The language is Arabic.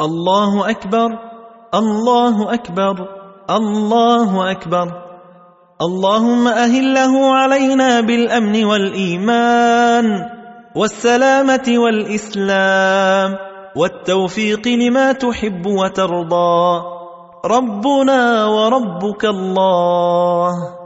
الله أكبر الله أكبر الله أكبر. اللهم أهله علينا بالأمن والإيمان والسلامة والإسلام والتوفيق لما تحب وترضى. ربنا وربك الله.